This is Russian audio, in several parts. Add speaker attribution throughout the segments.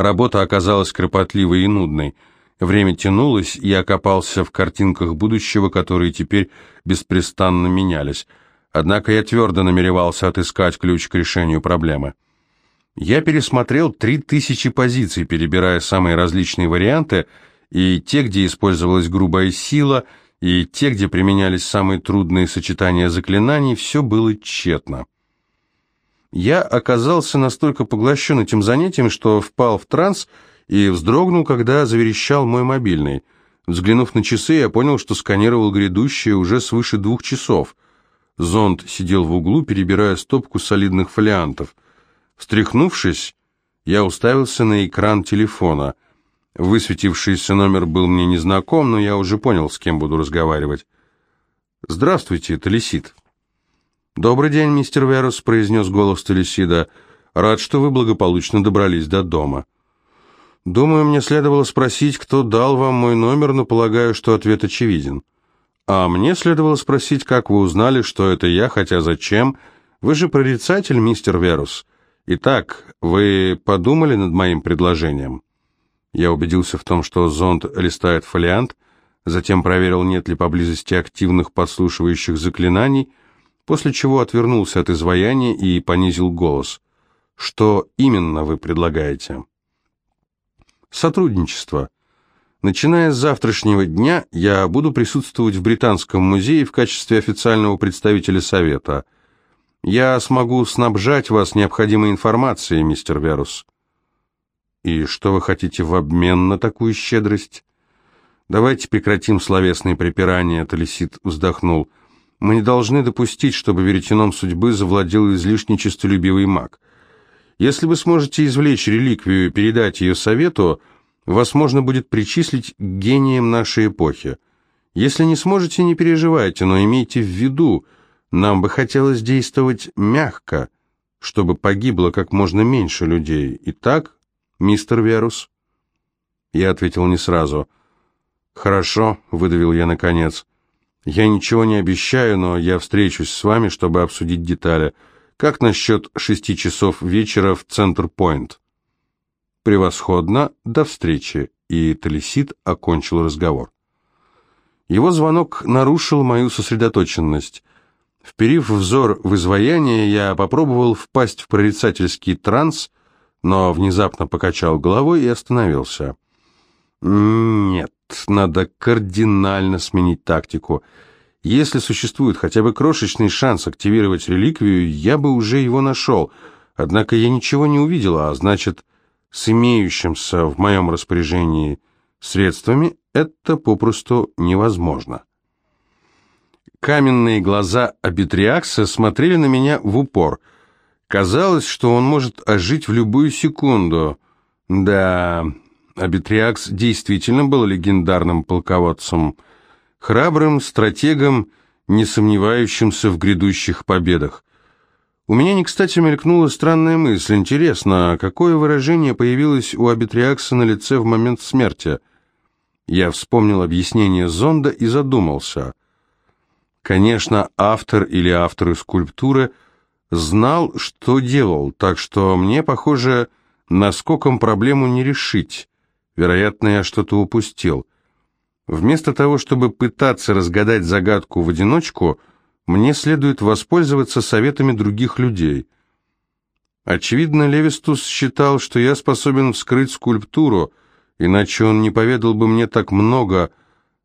Speaker 1: Работа оказалась кропотливой и нудной. Время тянулось, и я копался в картинках будущего, которые теперь беспрестанно менялись. Однако я твердо намеревался отыскать ключ к решению проблемы. Я пересмотрел три тысячи позиций, перебирая самые различные варианты, и те, где использовалась грубая сила, и те, где применялись самые трудные сочетания заклинаний, все было тщетно. Я оказался настолько поглощен этим занятием, что впал в транс и вздрогнул, когда заверещал мой мобильный. Взглянув на часы, я понял, что сканировал грядущее уже свыше двух часов. Зонд сидел в углу, перебирая стопку солидных фолиантов. Встряхнувшись, я уставился на экран телефона. Высветившийся номер был мне незнаком, но я уже понял, с кем буду разговаривать. «Здравствуйте, это Лисит». «Добрый день, мистер Верус», — произнес голос Телесида. «Рад, что вы благополучно добрались до дома». «Думаю, мне следовало спросить, кто дал вам мой номер, но полагаю, что ответ очевиден». «А мне следовало спросить, как вы узнали, что это я, хотя зачем? Вы же прорицатель, мистер Верус. Итак, вы подумали над моим предложением?» Я убедился в том, что зонд листает фолиант, затем проверил, нет ли поблизости активных подслушивающих заклинаний, после чего отвернулся от изваяния и понизил голос. «Что именно вы предлагаете?» «Сотрудничество. Начиная с завтрашнего дня я буду присутствовать в Британском музее в качестве официального представителя Совета. Я смогу снабжать вас необходимой информацией, мистер Верус». «И что вы хотите в обмен на такую щедрость?» «Давайте прекратим словесные препирания», — Талисид вздохнул. Мы не должны допустить, чтобы веретеном судьбы завладел излишне честолюбивый маг. Если вы сможете извлечь реликвию и передать ее совету, вас можно будет причислить к гениям нашей эпохи. Если не сможете, не переживайте, но имейте в виду, нам бы хотелось действовать мягко, чтобы погибло как можно меньше людей. Итак, мистер Верус?» Я ответил не сразу. «Хорошо», — выдавил я наконец. Я ничего не обещаю, но я встречусь с вами, чтобы обсудить детали. Как насчет шести часов вечера в Центр-Пойнт? Превосходно. До встречи. И Талисид окончил разговор. Его звонок нарушил мою сосредоточенность. Вперив взор в изваяние, я попробовал впасть в прорицательский транс, но внезапно покачал головой и остановился. Нет, надо кардинально сменить тактику. Если существует хотя бы крошечный шанс активировать реликвию, я бы уже его нашел. Однако я ничего не увидел, а значит, с имеющимся в моем распоряжении средствами это попросту невозможно. Каменные глаза Абитриакса смотрели на меня в упор. Казалось, что он может ожить в любую секунду. Да, Абитриакс действительно был легендарным полководцем, храбрым стратегом, не сомневающимся в грядущих победах. У меня не кстати мелькнула странная мысль. Интересно, какое выражение появилось у Абитриакса на лице в момент смерти? Я вспомнил объяснение Зонда и задумался. Конечно, автор или авторы скульптуры знал, что делал, так что мне, похоже, наскоком проблему не решить. Вероятно, я что-то упустил. Вместо того, чтобы пытаться разгадать загадку в одиночку, мне следует воспользоваться советами других людей. Очевидно, Левистус считал, что я способен вскрыть скульптуру, иначе он не поведал бы мне так много,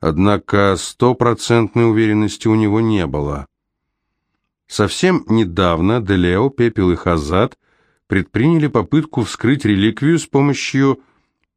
Speaker 1: однако стопроцентной уверенности у него не было. Совсем недавно Делео, Пепел и Хазат предприняли попытку вскрыть реликвию с помощью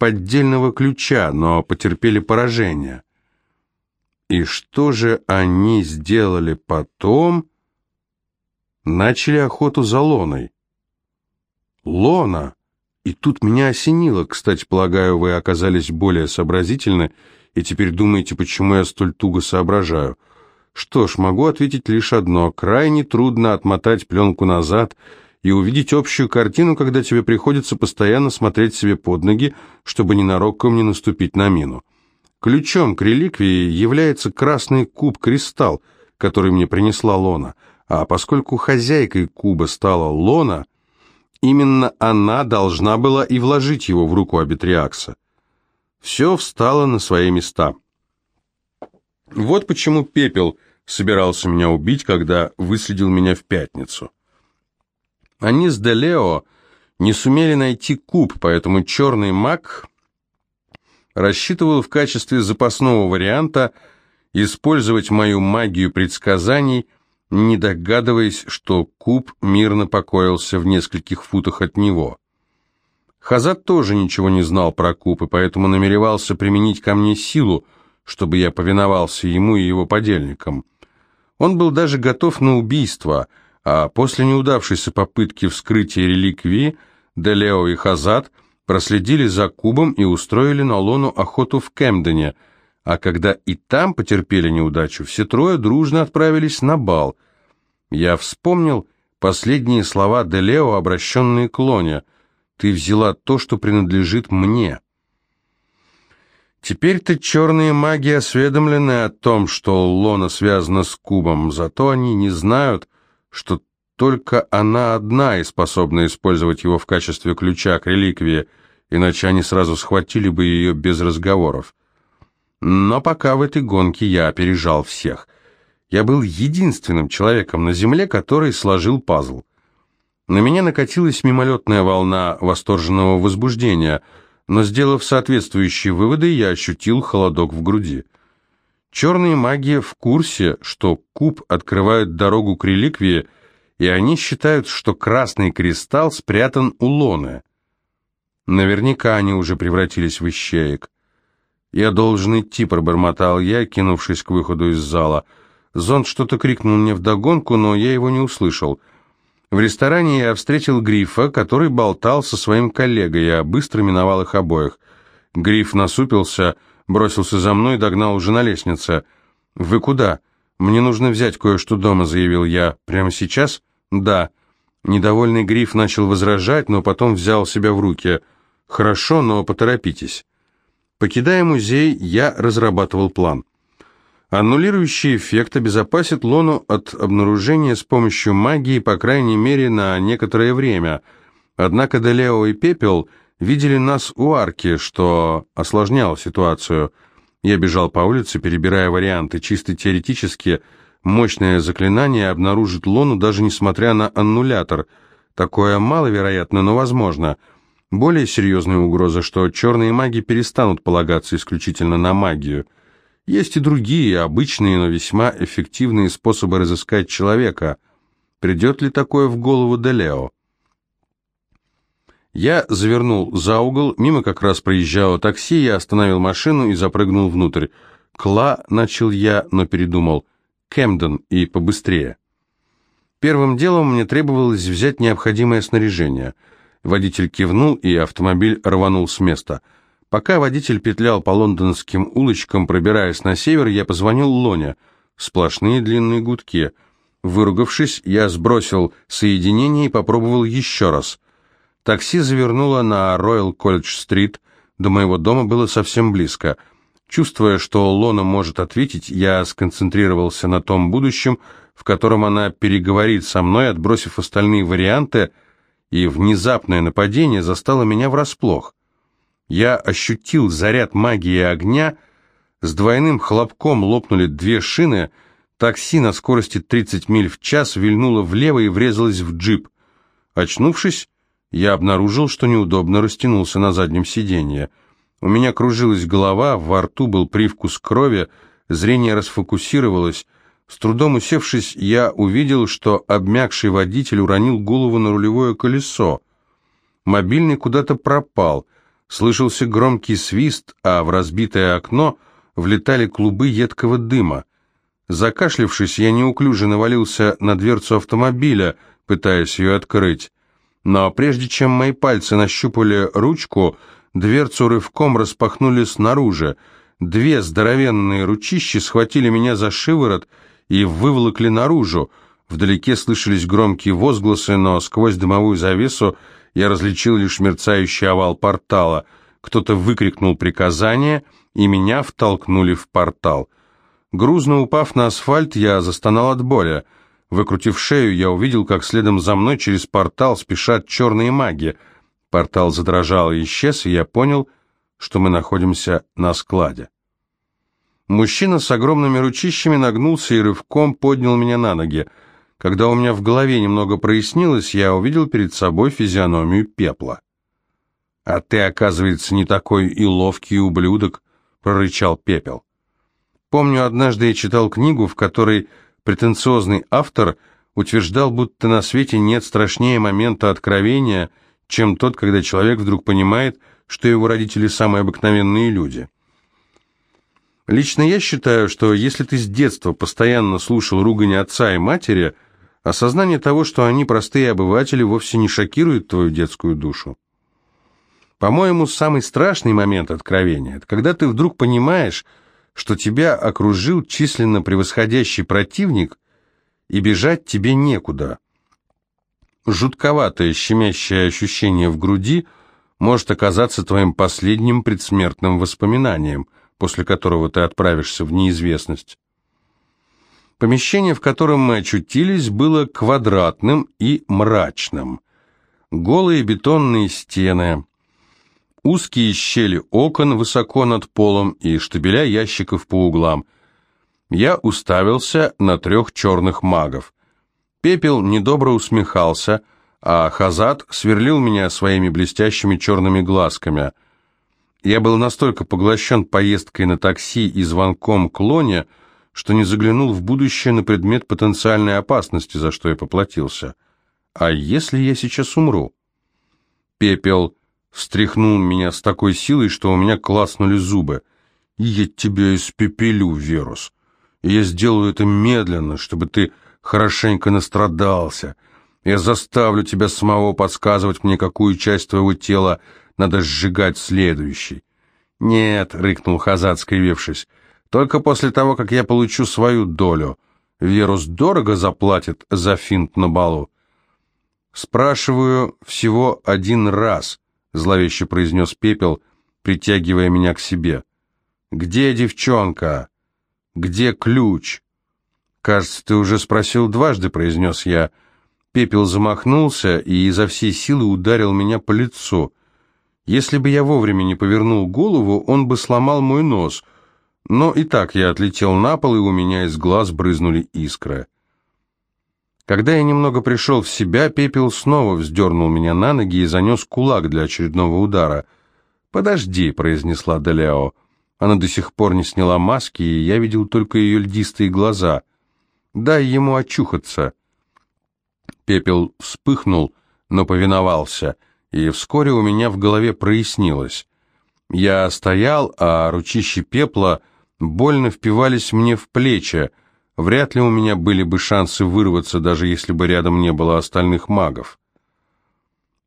Speaker 1: поддельного ключа, но потерпели поражение. И что же они сделали потом? Начали охоту за Лоной. Лона! И тут меня осенило. Кстати, полагаю, вы оказались более сообразительны и теперь думаете, почему я столь туго соображаю. Что ж, могу ответить лишь одно. Крайне трудно отмотать пленку назад и увидеть общую картину, когда тебе приходится постоянно смотреть себе под ноги, чтобы ненароком не наступить на мину. Ключом к реликвии является красный куб-кристалл, который мне принесла Лона, а поскольку хозяйкой куба стала Лона, Именно она должна была и вложить его в руку Абитриакса. Все встало на свои места. Вот почему пепел собирался меня убить, когда выследил меня в пятницу. Они с Делео не сумели найти куб, поэтому черный маг рассчитывал в качестве запасного варианта использовать мою магию предсказаний, не догадываясь, что куб мирно покоился в нескольких футах от него. Хазат тоже ничего не знал про куб, и поэтому намеревался применить ко мне силу, чтобы я повиновался ему и его подельникам. Он был даже готов на убийство, а после неудавшейся попытки вскрытия реликвии Делео и Хазат проследили за кубом и устроили на Лону охоту в Кемдене, а когда и там потерпели неудачу, все трое дружно отправились на бал. Я вспомнил последние слова Делео, обращенные к Лоне. «Ты взяла то, что принадлежит мне». Теперь-то черные маги осведомлены о том, что Лона связана с кубом, зато они не знают, что только она одна и способна использовать его в качестве ключа к реликвии, иначе они сразу схватили бы ее без разговоров. Но пока в этой гонке я опережал всех. Я был единственным человеком на Земле, который сложил пазл. На меня накатилась мимолетная волна восторженного возбуждения, но, сделав соответствующие выводы, я ощутил холодок в груди. Черные маги в курсе, что куб открывает дорогу к реликвии – и они считают, что красный кристалл спрятан у Лоны. Наверняка они уже превратились в ищеек. «Я должен идти», — пробормотал я, кинувшись к выходу из зала. Зонд что-то крикнул мне вдогонку, но я его не услышал. В ресторане я встретил Грифа, который болтал со своим коллегой, я быстро миновал их обоих. Гриф насупился, бросился за мной и догнал уже на лестнице. «Вы куда?» «Мне нужно взять кое-что дома», — заявил я. «Прямо сейчас?» «Да». Недовольный Гриф начал возражать, но потом взял себя в руки. «Хорошо, но поторопитесь». Покидая музей, я разрабатывал план. Аннулирующий эффект обезопасит Лону от обнаружения с помощью магии, по крайней мере, на некоторое время. Однако Делео и Пепел видели нас у арки, что осложняло ситуацию. Я бежал по улице, перебирая варианты. Чисто теоретически – Мощное заклинание обнаружит Лону даже несмотря на аннулятор. Такое маловероятно, но возможно. Более серьезная угроза, что черные маги перестанут полагаться исключительно на магию. Есть и другие, обычные, но весьма эффективные способы разыскать человека. Придет ли такое в голову Делео? Я завернул за угол, мимо как раз проезжало такси, я остановил машину и запрыгнул внутрь. «Кла», — начал я, но передумал. Кемден и побыстрее. Первым делом мне требовалось взять необходимое снаряжение. Водитель кивнул, и автомобиль рванул с места. Пока водитель петлял по лондонским улочкам, пробираясь на север, я позвонил Лоне. Сплошные длинные гудки. Выругавшись, я сбросил соединение и попробовал еще раз. Такси завернуло на Роyal Колледж-стрит. До моего дома было совсем близко — Чувствуя, что Лона может ответить, я сконцентрировался на том будущем, в котором она переговорит со мной, отбросив остальные варианты, и внезапное нападение застало меня врасплох. Я ощутил заряд магии огня, с двойным хлопком лопнули две шины, такси на скорости 30 миль в час вильнуло влево и врезалось в джип. Очнувшись, я обнаружил, что неудобно растянулся на заднем сиденье. У меня кружилась голова, во рту был привкус крови, зрение расфокусировалось. С трудом усевшись, я увидел, что обмякший водитель уронил голову на рулевое колесо. Мобильный куда-то пропал. Слышался громкий свист, а в разбитое окно влетали клубы едкого дыма. Закашлившись, я неуклюже навалился на дверцу автомобиля, пытаясь ее открыть. Но прежде чем мои пальцы нащупали ручку, Дверцу рывком распахнули снаружи. Две здоровенные ручищи схватили меня за шиворот и выволокли наружу. Вдалеке слышались громкие возгласы, но сквозь дымовую завесу я различил лишь мерцающий овал портала. Кто-то выкрикнул приказание, и меня втолкнули в портал. Грузно упав на асфальт, я застонал от боли. Выкрутив шею, я увидел, как следом за мной через портал спешат черные маги. Портал задрожал и исчез, и я понял, что мы находимся на складе. Мужчина с огромными ручищами нагнулся и рывком поднял меня на ноги. Когда у меня в голове немного прояснилось, я увидел перед собой физиономию пепла. «А ты, оказывается, не такой и ловкий ублюдок», — прорычал пепел. Помню, однажды я читал книгу, в которой претенциозный автор утверждал, будто на свете нет страшнее момента откровения, чем тот, когда человек вдруг понимает, что его родители самые обыкновенные люди. Лично я считаю, что если ты с детства постоянно слушал ругань отца и матери, осознание того, что они простые обыватели, вовсе не шокирует твою детскую душу. По-моему, самый страшный момент откровения – это когда ты вдруг понимаешь, что тебя окружил численно превосходящий противник, и бежать тебе некуда. Жутковатое щемящее ощущение в груди может оказаться твоим последним предсмертным воспоминанием, после которого ты отправишься в неизвестность. Помещение, в котором мы очутились, было квадратным и мрачным. Голые бетонные стены, узкие щели окон высоко над полом и штабеля ящиков по углам. Я уставился на трех черных магов. Пепел недобро усмехался, а Хазат сверлил меня своими блестящими черными глазками. Я был настолько поглощен поездкой на такси и звонком Клоне, что не заглянул в будущее на предмет потенциальной опасности, за что я поплатился. А если я сейчас умру? Пепел встряхнул меня с такой силой, что у меня класнули зубы. «Я тебя испепелю, Верус. я сделаю это медленно, чтобы ты хорошенько настрадался. Я заставлю тебя самого подсказывать мне, какую часть твоего тела надо сжигать следующей». «Нет», — рыкнул Хазат, скривившись, — «только после того, как я получу свою долю. Верус дорого заплатит за финт на балу». «Спрашиваю всего один раз», — зловеще произнес Пепел, притягивая меня к себе. «Где девчонка? Где ключ?» «Кажется, ты уже спросил дважды», — произнес я. Пепел замахнулся и изо всей силы ударил меня по лицу. Если бы я вовремя не повернул голову, он бы сломал мой нос. Но и так я отлетел на пол, и у меня из глаз брызнули искры. Когда я немного пришел в себя, пепел снова вздернул меня на ноги и занес кулак для очередного удара. «Подожди», — произнесла Делео. Она до сих пор не сняла маски, и я видел только ее льдистые глаза. «Дай ему очухаться». Пепел вспыхнул, но повиновался, и вскоре у меня в голове прояснилось. Я стоял, а ручищи пепла больно впивались мне в плечи, Вряд ли у меня были бы шансы вырваться, даже если бы рядом не было остальных магов.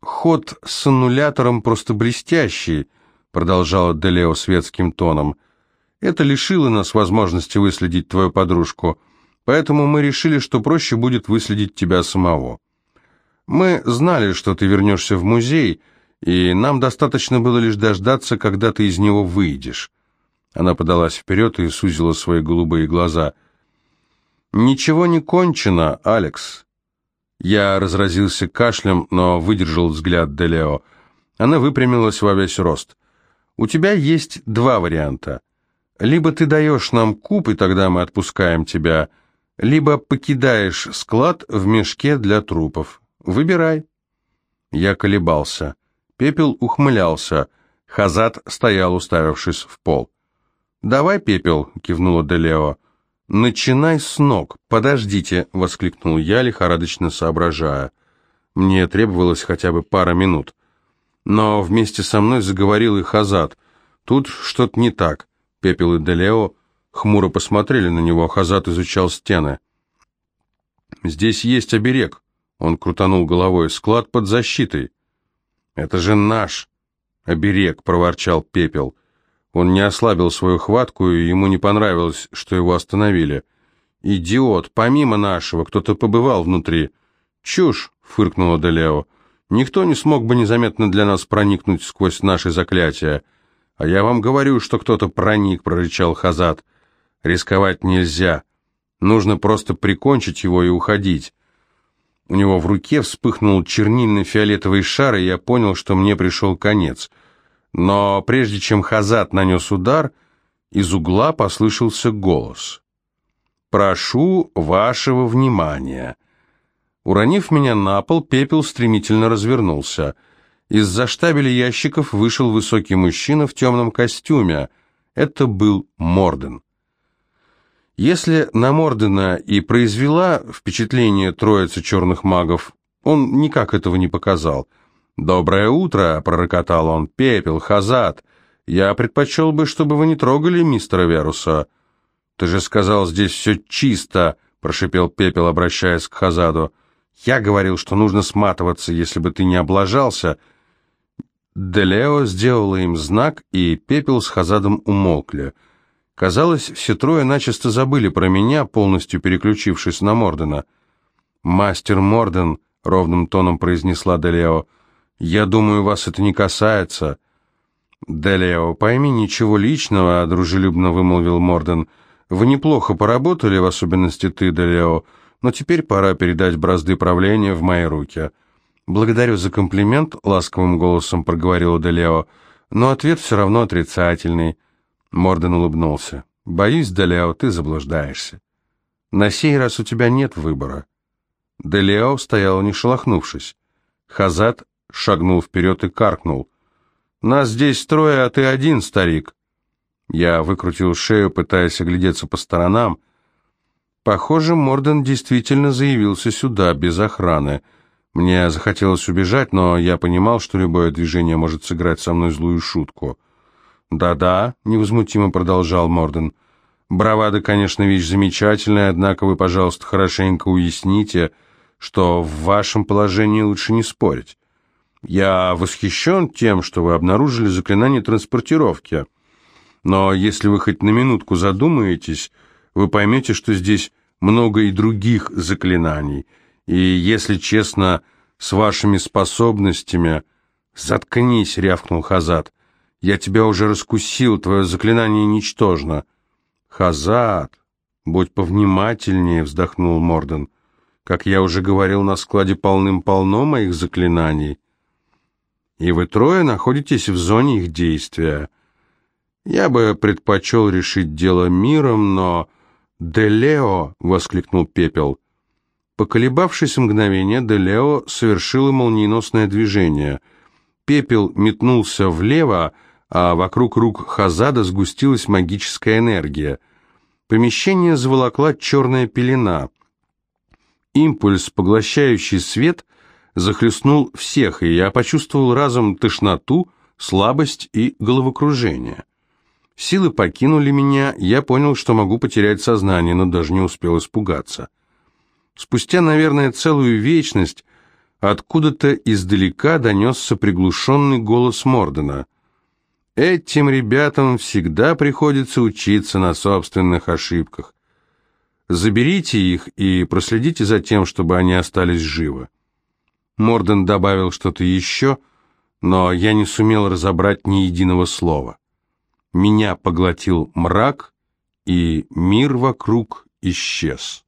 Speaker 1: «Ход с аннулятором просто блестящий», — продолжала Делео светским тоном. «Это лишило нас возможности выследить твою подружку, поэтому мы решили, что проще будет выследить тебя самого. Мы знали, что ты вернешься в музей, и нам достаточно было лишь дождаться, когда ты из него выйдешь». Она подалась вперед и сузила свои голубые глаза — «Ничего не кончено, Алекс». Я разразился кашлем, но выдержал взгляд Делео. Она выпрямилась во весь рост. «У тебя есть два варианта. Либо ты даешь нам куб, и тогда мы отпускаем тебя, либо покидаешь склад в мешке для трупов. Выбирай». Я колебался. Пепел ухмылялся. Хазат стоял, уставившись в пол. «Давай, Пепел», — кивнула Делео. «Начинай с ног. Подождите!» — воскликнул я, лихорадочно соображая. Мне требовалось хотя бы пара минут. Но вместе со мной заговорил и Хазат. Тут что-то не так. Пепел и Делео хмуро посмотрели на него, а Хазат изучал стены. «Здесь есть оберег», — он крутанул головой, — «склад под защитой». «Это же наш оберег», — проворчал Пепел. Он не ослабил свою хватку, и ему не понравилось, что его остановили. «Идиот! Помимо нашего, кто-то побывал внутри». «Чушь!» — фыркнула Делео. «Никто не смог бы незаметно для нас проникнуть сквозь наши заклятия». «А я вам говорю, что кто-то проник», — прорычал Хазат. «Рисковать нельзя. Нужно просто прикончить его и уходить. У него в руке вспыхнул чернильно-фиолетовый шар, и я понял, что мне пришел конец. Но прежде чем Хазат нанес удар, из угла послышался голос. «Прошу вашего внимания». Уронив меня на пол, пепел стремительно развернулся. Из-за штабеля ящиков вышел высокий мужчина в темном костюме. Это был Морден. Если на Мордена и произвела впечатление троицы черных магов, он никак этого не показал. «Доброе утро!» — пророкотал он. «Пепел, Хазат! Я предпочел бы, чтобы вы не трогали мистера Веруса». «Ты же сказал, здесь все чисто!» — прошипел Пепел, обращаясь к Хазаду. «Я говорил, что нужно сматываться, если бы ты не облажался». Делео сделала им знак, и Пепел с Хазадом умолкли — Казалось, все трое начисто забыли про меня, полностью переключившись на Мордена. «Мастер Морден», — ровным тоном произнесла Делео, — «я думаю, вас это не касается». «Делео, пойми, ничего личного», — дружелюбно вымолвил Морден. «Вы неплохо поработали, в особенности ты, Делео, но теперь пора передать бразды правления в мои руки». «Благодарю за комплимент», — ласковым голосом проговорила Делео, — «но ответ все равно отрицательный». Морден улыбнулся. «Боюсь, Делео, ты заблуждаешься. На сей раз у тебя нет выбора». Делео стоял не шелохнувшись. Хазат шагнул вперед и каркнул. «Нас здесь трое, а ты один, старик». Я выкрутил шею, пытаясь оглядеться по сторонам. Похоже, Морден действительно заявился сюда, без охраны. Мне захотелось убежать, но я понимал, что любое движение может сыграть со мной злую шутку. «Да-да», — невозмутимо продолжал Морден. «Бравада, конечно, вещь замечательная, однако вы, пожалуйста, хорошенько уясните, что в вашем положении лучше не спорить. Я восхищен тем, что вы обнаружили заклинание транспортировки. Но если вы хоть на минутку задумаетесь, вы поймете, что здесь много и других заклинаний. И, если честно, с вашими способностями...» «Заткнись», — рявкнул Хазат. Я тебя уже раскусил, твое заклинание ничтожно. Хазат, будь повнимательнее, вздохнул Морден. Как я уже говорил, на складе полным-полно моих заклинаний. И вы трое находитесь в зоне их действия. Я бы предпочел решить дело миром, но... «Делео!» — воскликнул Пепел. Поколебавшись мгновение, Делео совершила молниеносное движение. Пепел метнулся влево, а вокруг рук Хазада сгустилась магическая энергия. Помещение заволокла черная пелена. Импульс, поглощающий свет, захлестнул всех, и я почувствовал разом тошноту, слабость и головокружение. Силы покинули меня, я понял, что могу потерять сознание, но даже не успел испугаться. Спустя, наверное, целую вечность откуда-то издалека донесся приглушенный голос Мордена — Этим ребятам всегда приходится учиться на собственных ошибках. Заберите их и проследите за тем, чтобы они остались живы. Морден добавил что-то еще, но я не сумел разобрать ни единого слова. Меня поглотил мрак, и мир вокруг исчез.